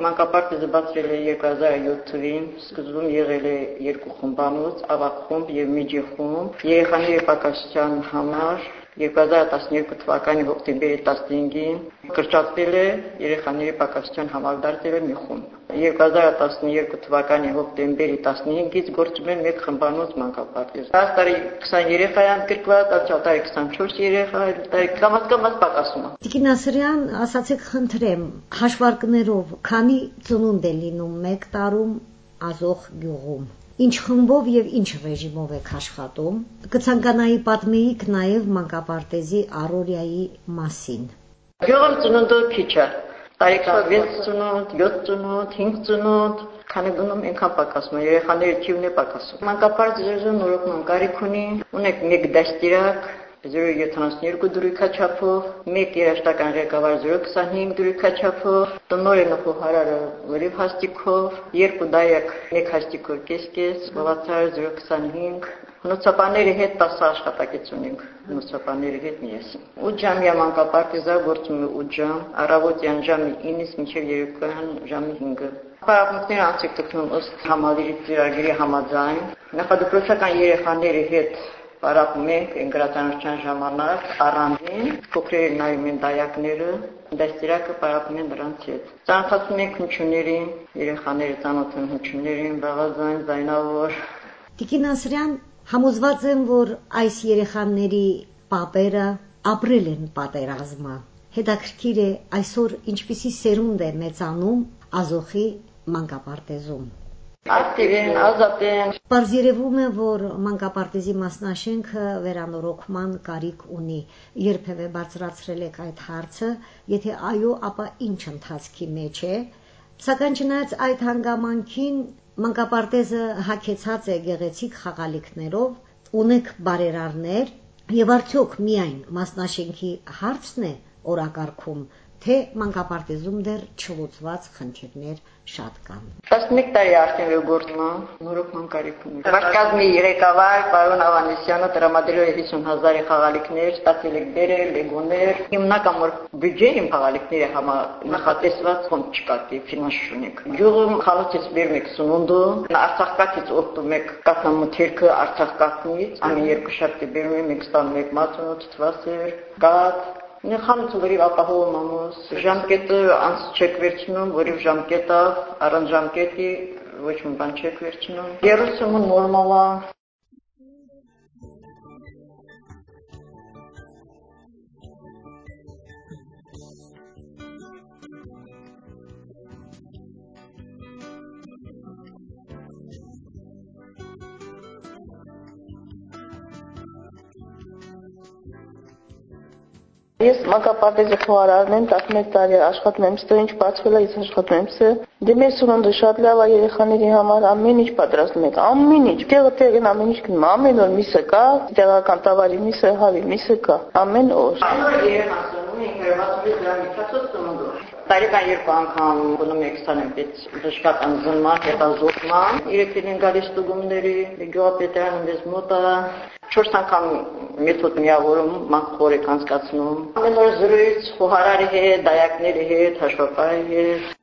Մանկապարտեզը բացվել է 2007 թվականին, սկզբում եղել է երկու խմբանոց, ավագ խումբ եւ միջի խումբ։ Երեխաների պակասության համար 2012 թվականի հոկտեմբերի 15-ին կրճատվել է երեխաների պակասության համար դարձել է մի խումբ։ 2012 թվականի հոկտեմբերի 15-ից գործում է մեկ խմբանոց մանկապարտեզ։ Այս տարի 20 երեխա է ընդգրկված, անցյալ տարի 24 երեխա, տարի կամաց-կամաց պակասում է։ Տիկին Ասրյան, ասացեք խնդրեմ, հաշվարկներով քանի ծնունդ է լինում մեկ տարում Ազոխ գյուղում։ Ինչ խմբով եւ ինչ ռեժիմով եք աշխատում։ Կցանկանայի պատմեիք նաեւ մանկապարտեզի Արորիայի մասին։ Գյուղում ծնունդը քիչ է։ Տարեկան 6 ծնունդ, 7 ծնունդ, 5 ծնունդ, քանի գնում ինքան պակասում է, երեխաների թիվն է պակասում։ Մանկապարտեզը նորոգման կարիք ունի, ունեք մեկ դաստիարակ, 072 դրույքաչափով, մեկ երաշտական ղեկավար 025 դրույքաչափով, տնօրենը խոհարարը լրիվ հաստիկով, երկու դայակ մեկ հաստիկով կես-կես, բավարար 025 Հնոցապաների հետ 10 աշխատակից ունենք, հնոցապաների հետ միասին։ 8 ժամյա մանկապարտեզա գործում է 8 ժամ, առավոտյան ժամի 9-ից մինչև երեկոյան ժամի 5-ը։ Պարապմունքները անցիկ տկնում ըստ համալիրի ծրագրի համաձայն, նախադպրոցական երեխաների հետ Պարապում ենք ընկերարանության ժամանակ առանձին փոքրերի նայում են դայակները, դաստիարակը պարապում են նրանց հետ։ Ծանոթացնում ենք հնչյուններին, երեխաները ծանոթ են հնչյուններին, բաղազան, զայնավոր։ Տիկին Ասրյան, համոզված եմ, որ այս երեխաների պապերը ապրել են պատերազմը։ Հետաքրքիր է այսօր ինչպիսի սերունդ է մեծանում Ազոխի մանկապարտեզում։ Ակտիվ են, ազատ են։ Պարզ երևում է, որ մանկապարտեզի մասնաշենքը վերանորոգման կարիք ունի։ Երբևէ բարձրացրել եք այդ հարցը, եթե այո, ապա ինչ ընթացքի մեջ է։ Սակայն չնայած այդ հանգամանքին մանկապարտեզը հագեցած է գեղեցիկ խաղալիքներով, ունեք բարերարներ, եւ արդյոք միայն մասնաշենքի հարցն է օրակարգում, թե մանկապարտեզում դեռ չլուծված խնդիրներ շատ կան։ 11 տարի արդեն գործում է, նորոգման կարիք ունի։ Վարկազմի ղեկավար պարոն Ավանեսյանը տրամադրել է 50000-ի խաղալիքներ, ստացել է դերեր, լեգոներ։ Հիմնական որ բյուջեին խաղալիքների համա նախատեսված ֆոնդ չկա, ֆինանս չունենք։ Գյուղում խանութից բերում եք սնունդը, Արցախ կաթից օգտվում եք կատնամթերքը Արցախ կաթնից, ամեն երկու շաբթի բերում եմ, եք ստանում եք մածունոց, թվասեր, կաթ, Նեխանցը լրիվ ապահովում ամոս, ժամկետը անց չեք վերցնում, որիվ ժամկետա, առանց ժամկետի ոչ մի բան չեք վերցնում։ Երուսումը նորմալ է, Ես մանկապարտեզի խոհարարն եմ, 11 տարի աշխատում եմ ստո, ինչ բացվել է, ես աշխատում եմ ստո։ Դե մեր սնունդը շատ լավ է երեխաների համար, ամեն ինչ պատրաստում ենք, ամեն ինչ։ Տեղը տեղին ամեն ինչ գնում, ամեն օր միսը կա, տեղական տավարի միսը, հավի միսը կա, ամեն օր։ Ամեն օր երեխան սնում ենք 66 դրամի չափով սնունդով։ Տարեկան երկու անգամ գնում եք սանեպից դժկական զնման, հետազոտման։ Իրեք են գալիս ստուգումների, գյուղապետարանը մեզ մոտ է, 4 անգամ մեթոդ միավորում մանկխոր եք անցկացնում։ Ամեն օր զրույց խոհարարի հետ, դայակների հետ, հաշվապահի հետ։